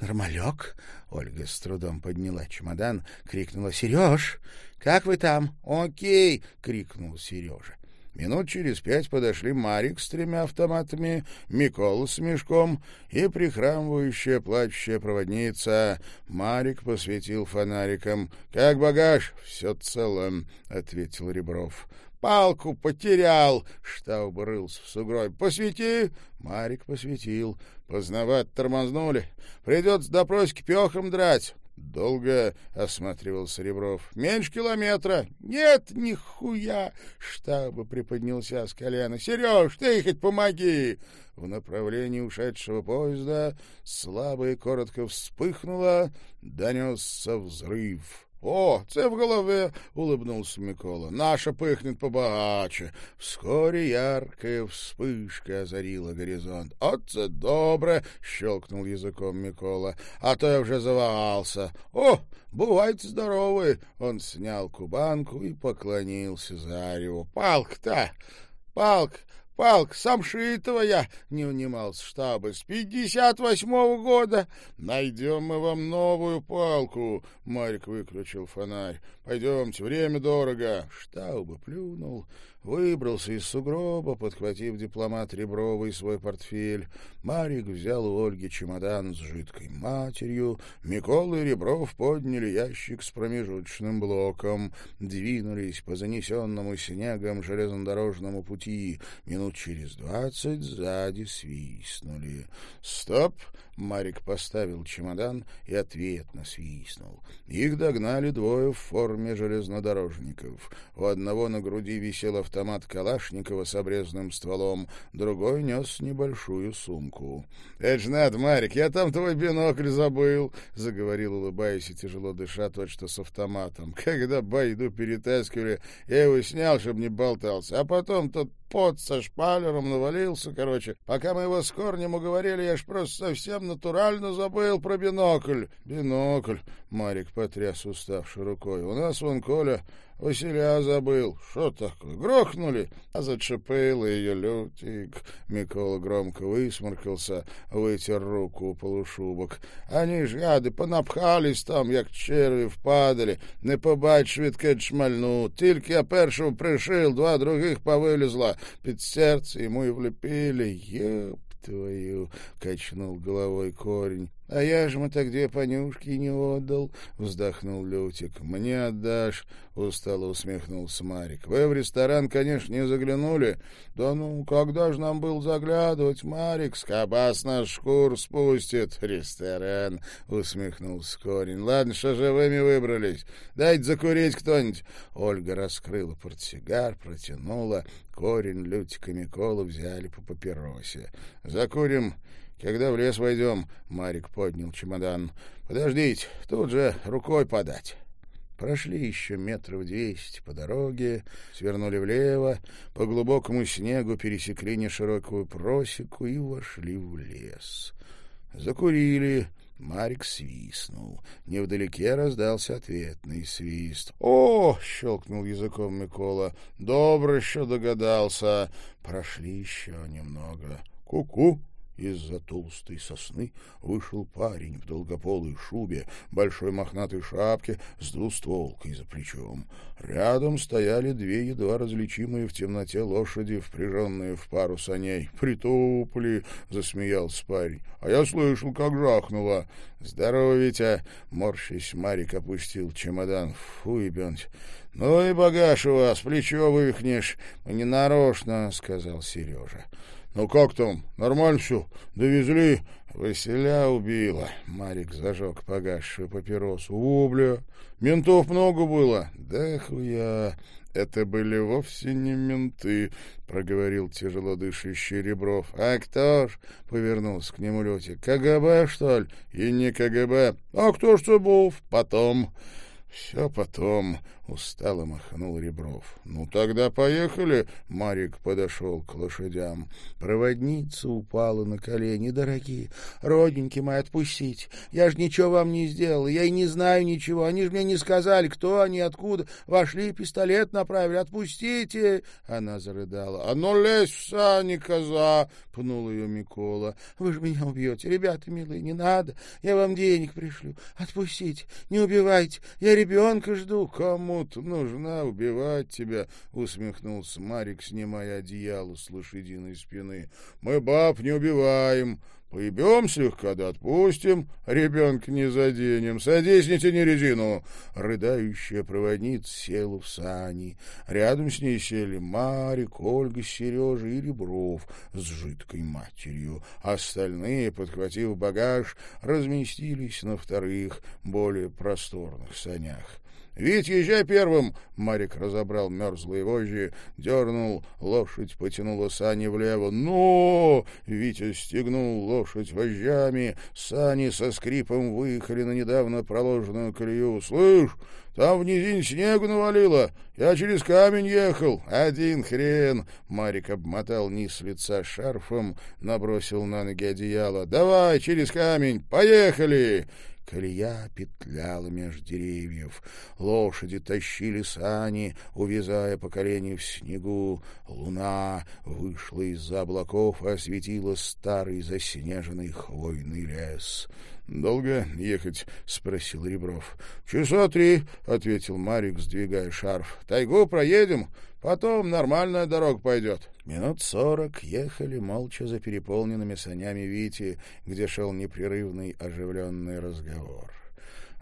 «Нормалек?» — Ольга с трудом подняла чемодан, крикнула «Сереж! Как вы там?» «Окей!» — крикнул Сережа. Минут через пять подошли Марик с тремя автоматами, Микола с мешком и прихрамывающая плачущая проводница. Марик посветил фонариком. — Как багаж? — Все цело, — ответил Ребров. — Палку потерял! — штаб рылся в сугробе. — Посвети! — Марик посветил. — Поздновато тормознули. Придется допросики пехом драть. Долго осматривал Серебров. «Меньше километра!» «Нет, нихуя!» Штаба приподнялся с колена. «Сереж, ты хоть помоги!» В направлении ушедшего поезда слабо и коротко вспыхнуло, донесся взрыв. О, це в голове, улыбнулся Микола. Наша пыхнет побагаче. Вскоре яркая вспышка озарила горизонт. Отце «А добре, щелкнул языком Микола. А то я уже завалялся. О, бывайте здоровы. Он снял кубанку и поклонился Зареву. Палк-то! Палк! Палк, самши твоя, — не унимался штаба с пятьдесят восьмого года. Найдем мы вам новую палку, — Марик выключил фонарь. Пойдемте, время дорого. Штаубы плюнул, выбрался из сугроба, подхватив дипломат Ребровый свой портфель. Марик взял у Ольги чемодан с жидкой матерью, Микола и Ребров подняли ящик с промежуточным блоком, двинулись по занесенному снегом железнодорожному пути, минут через двадцать сзади свистнули. «Стоп!» — Марик поставил чемодан и ответно свистнул. Их догнали двое в форме железнодорожников. У одного на груди висел автомат Калашникова с обрезанным стволом, другой нес небольшую сумку руку. — Это же надо, Марик, я там твой бинокль забыл, — заговорил, улыбаясь и тяжело дыша, что с автоматом. — Когда байду перетаскивали, я его снял, чтобы не болтался. А потом тот пот со шпалером навалился, короче. Пока мы его с корнем уговорили, я ж просто совсем натурально забыл про бинокль. — Бинокль, — Марик потряс уставшей рукой. — У нас вон Коля Василя забыл. Что такое? Грохнули, а зачепил ее лютик. Микола громко высморкался, вытер руку у полушубок. Они ж, гады, понапхались там, як черви впадали. Не побач, швидке шмальну. Тільки я першого пришил, два других повилізла. Під серце йому і влепили. Єп твою! — качнул головой корень. — — А я ж мы тогда понюшки не отдал, — вздохнул Лютик. — Мне отдашь, — устало усмехнулся Марик. — Вы в ресторан, конечно, не заглянули. — Да ну, когда же нам был заглядывать, Марик? Скобас наш шкур спустит. — Ресторан, — усмехнулся Корень. — Ладно, что живыми выбрались. Дайте закурить кто-нибудь. Ольга раскрыла портсигар, протянула. Корень, Лютик и Микола взяли по папиросе. — Закурим... Когда в лес войдем, Марик поднял чемодан. Подождите, тут же рукой подать. Прошли еще метров двести по дороге, свернули влево, по глубокому снегу пересекли неширокую просеку и вошли в лес. Закурили, Марик свистнул. Невдалеке раздался ответный свист. «О!» — щелкнул языком Микола. «Добро еще догадался!» Прошли еще немного. «Ку-ку!» Из-за толстой сосны вышел парень в долгополой шубе, большой мохнатой шапке с двустволкой за плечом. Рядом стояли две едва различимые в темноте лошади, впряженные в пару саней. «Притупли!» — засмеялся парень. «А я слышал, как жахнуло!» «Здорово, Витя!» — морщись, Марик опустил чемодан. «Фу, ебёнть!» «Ну и багаж у вас, плечо выхнешь. «Не нарочно!» — сказал Сережа. Ну как там? Нормально все? Довезли?» Василя убила. Марик зажег погасшую папиросу. «О, бля! Ментов много было!» «Да хуя!» «Это были вовсе не менты», — проговорил тяжело дышащий Ребров. «А кто ж?» — повернулся к нему Лютик. «КГБ, что ли?» «И не КГБ». «А кто ж был? «Потом». «Все потом», — устало махнул Ребров. «Ну тогда поехали!» — Марик подошел к лошадям. Проводница упала на колени. «Дорогие, родненькие мои, отпустите! Я же ничего вам не сделал, я и не знаю ничего. Они же мне не сказали, кто они, откуда. Вошли, пистолет направили. Отпустите!» Она зарыдала. «А ну лезь в сани, коза!» — пнул ее Микола. «Вы же меня убьете. Ребята, милые, не надо. Я вам денег пришлю. Отпустите, не убивайте. Я ребенка жду. Кому кому-то нужна, убивать тебя, — усмехнулся Марик, снимая одеяло с лошадиной спины. — Мы баб не убиваем. Поебем слегка, да отпустим, ребенка не заденем. Садись, не тяни резину. Рыдающая проводница села в сани. Рядом с ней сели Марик, Ольга, Сережа и Ребров с жидкой матерью. Остальные, подхватив багаж, разместились на вторых, более просторных санях. Вить, езжай первым!» Марик разобрал мерзлые вожжи, дернул, лошадь потянула сани влево. «Ну!» Витя стегнул лошадь вожжами, сани со скрипом выехали на недавно проложенную колею. «Слышь, там в низине снегу навалило. Колея петляла меж деревьев. Лошади тащили сани, увязая по колени в снегу. Луна вышла из-за облаков и осветила старый заснеженный хвойный лес. «Долго ехать?» — спросил Ребров. «Часа три», — ответил Марик, сдвигая шарф. «Тайгу проедем, потом нормальная дорога пойдет». Минут сорок ехали молча за переполненными санями Вити, где шел непрерывный оживленный разговор.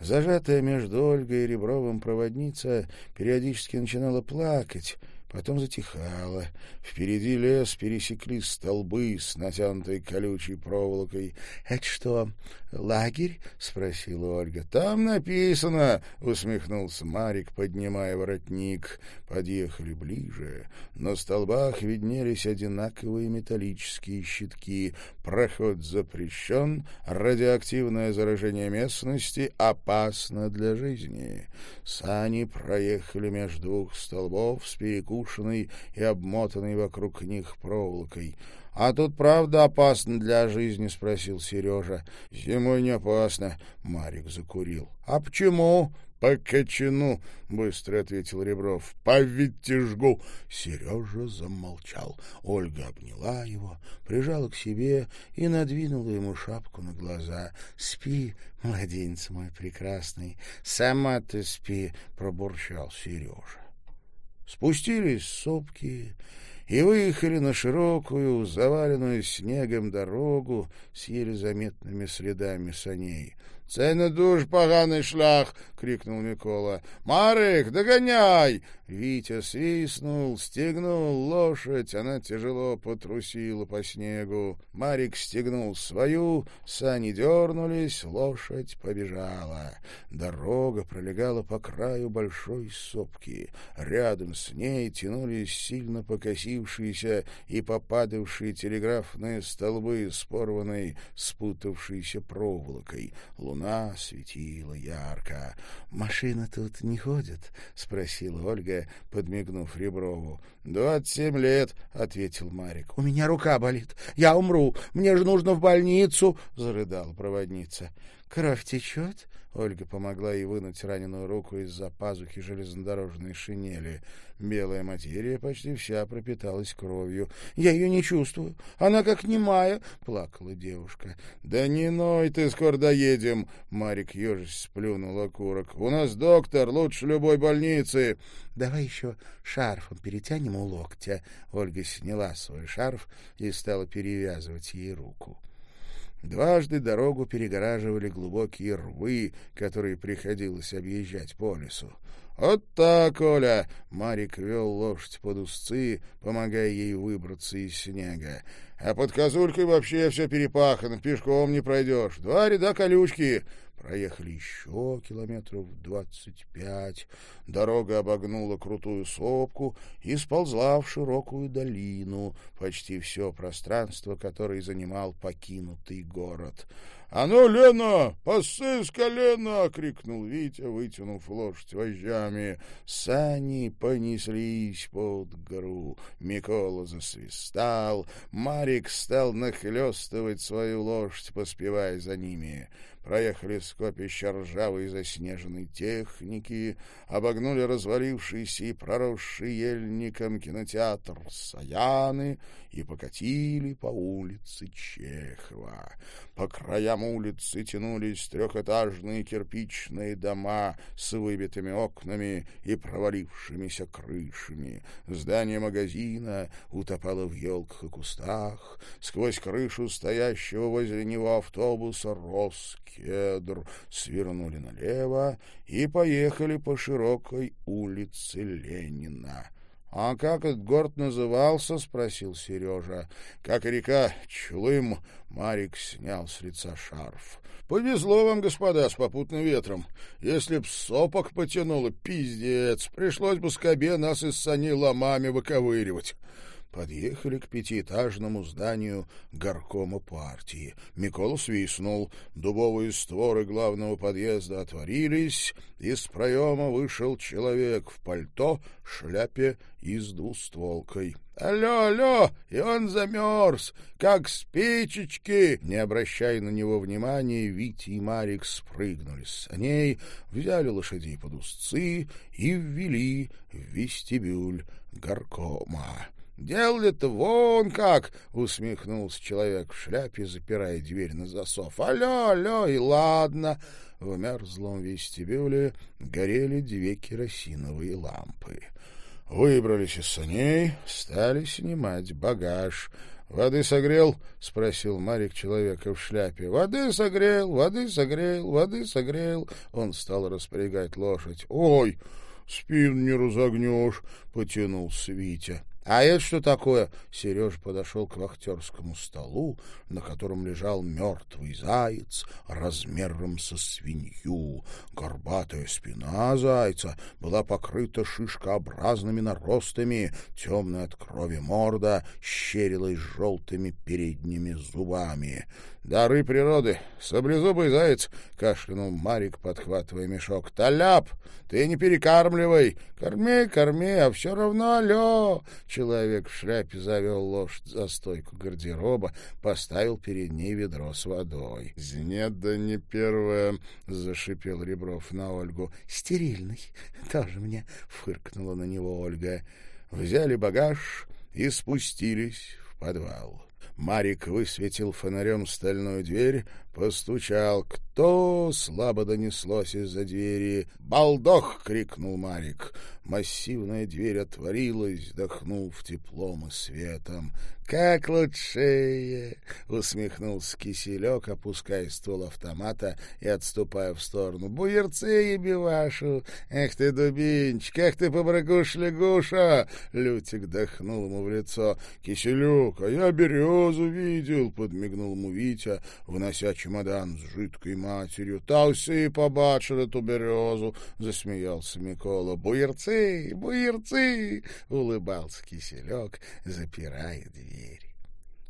Зажатая между Ольгой и Ребровым проводница периодически начинала плакать, потом затихала. Впереди лес пересекли столбы с натянутой колючей проволокой. — Это что, лагерь? — спросила Ольга. — Там написано, — усмехнулся Марик, поднимая воротник. Подъехали ближе. На столбах виднелись одинаковые металлические щитки. Проход запрещен, радиоактивное заражение местности опасно для жизни. Сани проехали между двух столбов с задушенной и обмотанной вокруг них проволокой. — А тут правда опасно для жизни? — спросил Сережа. — Зимой не опасно, — Марик закурил. — А почему? — По кочану, — быстро ответил Ребров. — По витяжгу. Сережа замолчал. Ольга обняла его, прижала к себе и надвинула ему шапку на глаза. — Спи, младенец мой прекрасный, сама ты спи, — пробурчал Сережа. Спустились сопки и выехали на широкую, заваленную снегом дорогу с еле заметными следами саней. — Це не дуже шлях! — крикнул Микола. — Марик, догоняй! Витя свистнул, стегнул лошадь, она тяжело потрусила по снегу. Марик стегнул свою, сани дернулись, лошадь побежала. Дорога пролегала по краю большой сопки. Рядом с ней тянулись сильно покосившиеся и попадавшие телеграфные столбы с порванной, спутавшейся проволокой. Луна светила ярко. — Машина тут не ходит? — спросила Ольга подмигнув Реброву. — Двадцать семь лет, — ответил Марик. — У меня рука болит. Я умру. Мне же нужно в больницу, — зарыдал проводница. «Кровь течет?» — Ольга помогла ей вынуть раненую руку из-за пазухи железнодорожной шинели. Белая материя почти вся пропиталась кровью. «Я ее не чувствую. Она как немая!» — плакала девушка. «Да не ной ты, скоро доедем!» — Марик ежись сплюнул окурок. «У нас доктор, лучше любой больницы!» «Давай еще шарфом перетянем у локтя». Ольга сняла свой шарф и стала перевязывать ей руку. Дважды дорогу перегораживали глубокие рвы, которые приходилось объезжать по лесу. «Вот так, Оля!» — Марик вел лошадь под узцы, помогая ей выбраться из снега. «А под козулькой вообще все перепахано, пешком не пройдешь. Два ряда колючки. Проехали еще километров двадцать пять. Дорога обогнула крутую сопку и сползла в широкую долину, почти все пространство, которое занимал покинутый город. — А ну, Лена, пасы с колена! — крикнул Витя, вытянув лошадь вожжами. Сани понеслись под гору. Микола засвистал. Марик стал нахлестывать свою лошадь, поспевая за ними проехали вскопь еще ржавой заснеженной техники, обогнули развалившийся и проросший ельником кинотеатр Саяны и покатили по улице Чехова. По краям улицы тянулись трехэтажные кирпичные дома с выбитыми окнами и провалившимися крышами. Здание магазина утопало в елках и кустах, сквозь крышу стоящего возле него автобуса рос кедр, свернули налево и поехали по широкой улице Ленина. «А как этот город назывался?» — спросил Сережа. «Как река Чулым», — Марик снял с лица шарф. «Повезло вам, господа, с попутным ветром. Если б сопок потянуло, пиздец, пришлось бы скобе нас из сани ломами выковыривать». Подъехали к пятиэтажному зданию горкома партии. Микола свистнул. Дубовые створы главного подъезда отворились. Из проема вышел человек в пальто, шляпе и с двустволкой. «Алло, алло! И он замерз! Как спичечки!» Не обращая на него внимания, Витя и Марик спрыгнули с саней, взяли лошадей под узцы и ввели в вестибюль горкома. «Делали-то вон как!» — усмехнулся человек в шляпе, запирая дверь на засов. «Алло, алло, и ладно!» В мерзлом вестибюле горели две керосиновые лампы. Выбрались из саней, стали снимать багаж. «Воды согрел?» — спросил Марик человека в шляпе. «Воды согрел, воды согрел, воды согрел». Он стал распрягать лошадь. «Ой, спину не разогнешь!» — потянулся Витя. «А это что такое?» Сережа подошел к вахтерскому столу, на котором лежал мертвый заяц размером со свинью. Горбатая спина зайца была покрыта Дары природы, саблезубый заяц, кашлянул марик, کاشن мешок, پتہ ты не شوق корми, корми, а все равно کرمے Человек в шляпе завел شرپ за стойку гардероба, поставил перед ней ведро с водой. да не первое, зашипел Ребров на Ольгу. «Стерильный! Тоже мне!» — фыркнула на него Ольга. Взяли багаж и спустились в подвал. Марик высветил фонарем стальную дверь, Постучал. «Кто?» — слабо донеслось из-за двери. «Балдох!» — крикнул Марик. Массивная дверь отворилась, вдохнув теплом и светом. «Как лучшее!» — усмехнулся Киселек, опуская ствол автомата и отступая в сторону. «Буерцы, еби вашу! Эх ты, дубинч, как ты, побрагуш-лягуша!» Лютик дохнул ему в лицо. «Киселек, а я березу видел!» — подмигнул ему Витя, внося чемодан с жидкой матерью. «Та всі побачили ту березу!» — засмеялся Микола. «Буерцы, буерцы!» — улыбался Киселек, запирая дверь.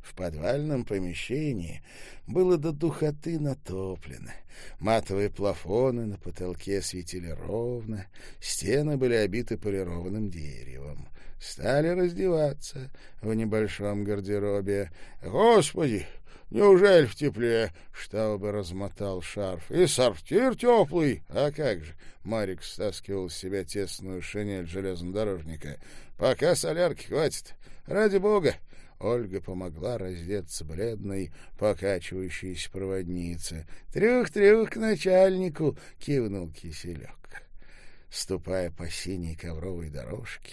В подвальном помещении было до духоты натоплено. Матовые плафоны на потолке светили ровно, стены были обиты полированным деревом. Стали раздеваться в небольшом гардеробе. «Господи, Неужели в тепле?» — штаубы размотал шарф. «И сортир теплый!» «А как же!» — Марик стаскивал с себя тесную шинель железнодорожника. «Пока солярки хватит. Ради бога!» Ольга помогла раздеться бледной, покачивающейся проводнице. «Трюх-трюх к начальнику!» — кивнул Киселек. Ступая по синей ковровой дорожке,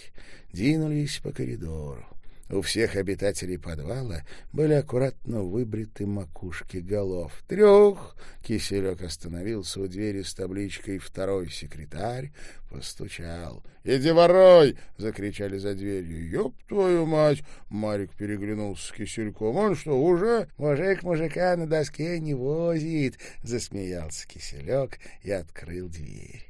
двинулись по коридору. У всех обитателей подвала были аккуратно выбриты макушки голов. «Трех!» — Киселек остановился у двери с табличкой «Второй секретарь», постучал. «Иди ворой!» — закричали за дверью. «Ёб твою мать!» — Марик переглянулся с Кисельком. «Он что, уже?» «Мужик мужика на доске не возит!» — засмеялся Киселек и открыл дверь.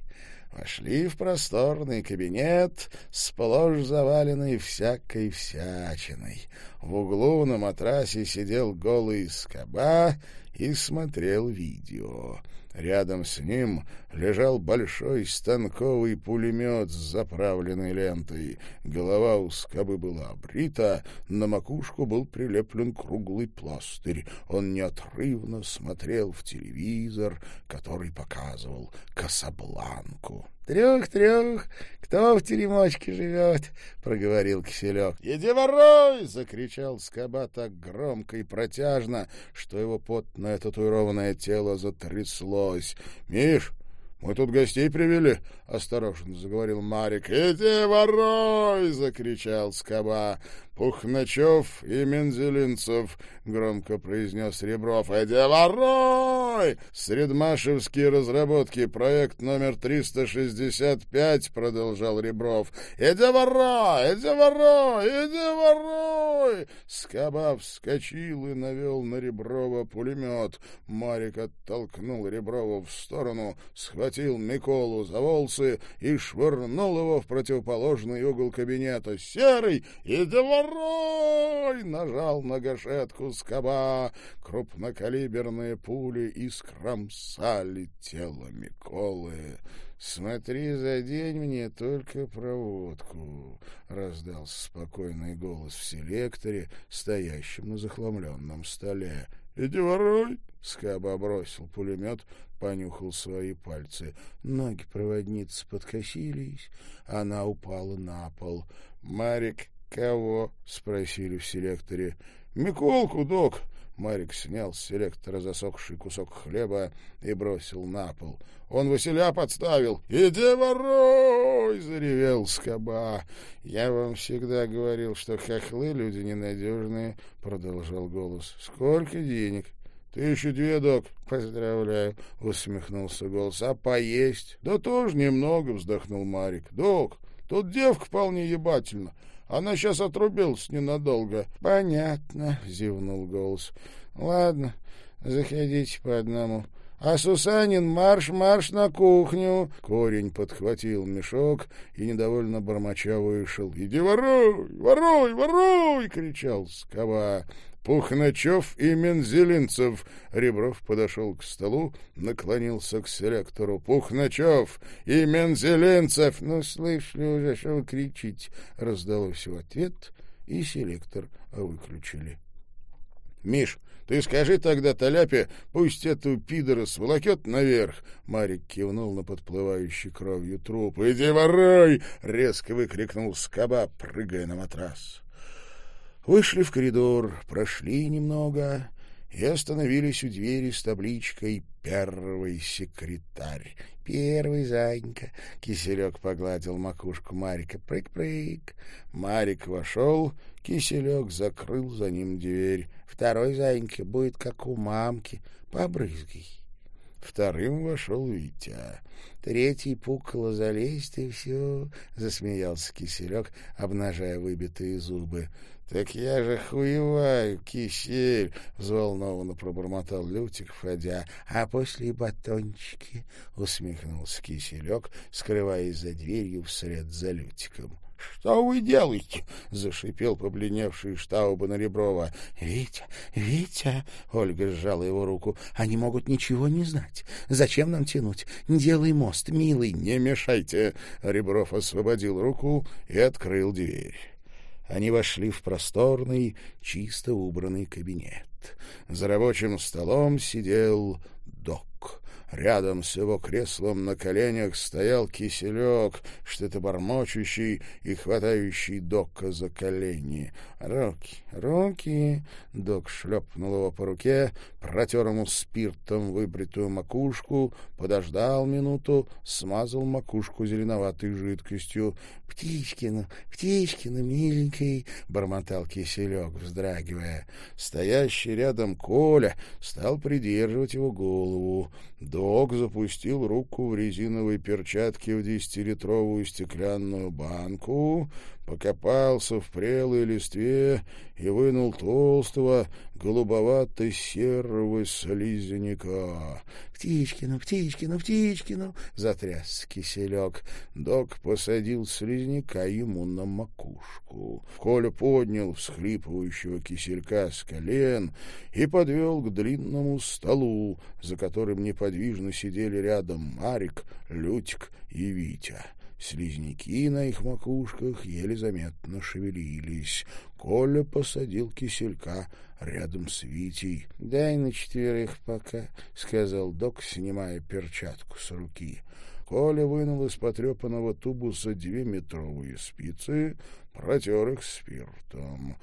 Вошли в просторный кабинет, сплошь заваленный всякой всячиной. В углу на матрасе сидел голый скоба, и смотрел видео. Рядом с ним лежал большой станковый пулемет с заправленной лентой. Голова у скобы была обрита, на макушку был прилеплен круглый пластырь. Он неотрывно смотрел в телевизор, который показывал Касабланку. «Трех-трех, кто в теремочке живет?» — проговорил Киселек. «Иди ворой!» — Пухначев и Мензелинцев, — громко произнес Ребров. — Эдеварой! Средмашевские разработки, проект номер 365, — продолжал Ребров. — Эдеварой! Эдеварой! Эдеварой! Скоба вскочил и навел на Реброва пулемет. Марик оттолкнул Реброва в сторону, схватил Миколу за волосы и швырнул его в противоположный угол кабинета. — Серый! Эдеварой! второй!» — нажал на гашетку скоба. Крупнокалиберные пули искромсали тело Миколы. «Смотри, задень мне только проводку», — раздался спокойный голос в селекторе, стоящем на захламленном столе. «Иди воруй!» — скоба бросил пулемет, понюхал свои пальцы. Ноги проводницы подкосились, она упала на пол. «Марик, кого?» — спросили в селекторе. «Миколку, док!» Марик снял с селектора засохший кусок хлеба и бросил на пол. «Он Василя подставил! Иди воруй!» — заревел скоба. «Я вам всегда Она сейчас отрубилась ненадолго. — Понятно, — зевнул голос. — Ладно, заходите по одному. «А Сусанин, марш, марш на кухню!» Корень подхватил мешок и недовольно бормоча вышел. «Иди воруй, воруй, воруй!» — кричал скова. Пухначев и Мензелинцев. Ребров подошел к столу, наклонился к селектору. Пухначев и Мензелинцев. Ну, слышали Вышли в коридор, прошли немного и остановились у двери с табличкой «Первый секретарь». «Первый, Занька!» — Киселек погладил макушку Марика. «Прыг-прыг!» Марик вошел, Киселек закрыл за ним дверь. «Второй, Занька, будет как у мамки. Побрызгай!» Вторым вошел Витя. Третий пукало залезть, и все, — засмеялся Киселек, обнажая выбитые зубы. — Так я же хуеваю, кисель! — взволнованно пробормотал Лютик, входя. — А после батончики! — усмехнулся Киселек, скрываясь за дверью вслед за Лютиком. «Что вы делаете?» — зашипел побледневший штауба на Реброва. «Витя, Витя!» — Ольга сжала его руку. «Они могут Рядом с его креслом на коленях стоял киселек, что-то бормочущий и хватающий Дока за колени. «Руки, руки!» — Док шлепнул его по руке, протер ему спиртом выбритую макушку, подождал минуту, смазал макушку зеленоватой жидкостью. «Птичкина, Птичкина, миленький!» — бормотал киселек, вздрагивая. Стоящий рядом Коля стал придерживать его голову. Док Док запустил руку в резиновый перчатке в десятилитровую стеклянную банку, покопался в прелой листве и вынул толстого, голубовато-серого слизняка. «Птичкину, Птичкину, Птичкину!» — затряс киселек. Док посадил слизняка ему на макушку. Коля поднял всхлипывающего киселька с колен и подвел к длинному столу, за которым неподвижно сидели рядом Марик, Лютик и Витя. Слизняки на их макушках еле заметно шевелились. Коля посадил киселька рядом с Витей. — Дай на четверых пока, — сказал док, снимая перчатку с руки. Коля вынул из потрепанного тубуса две метровые спицы, протер их спиртом.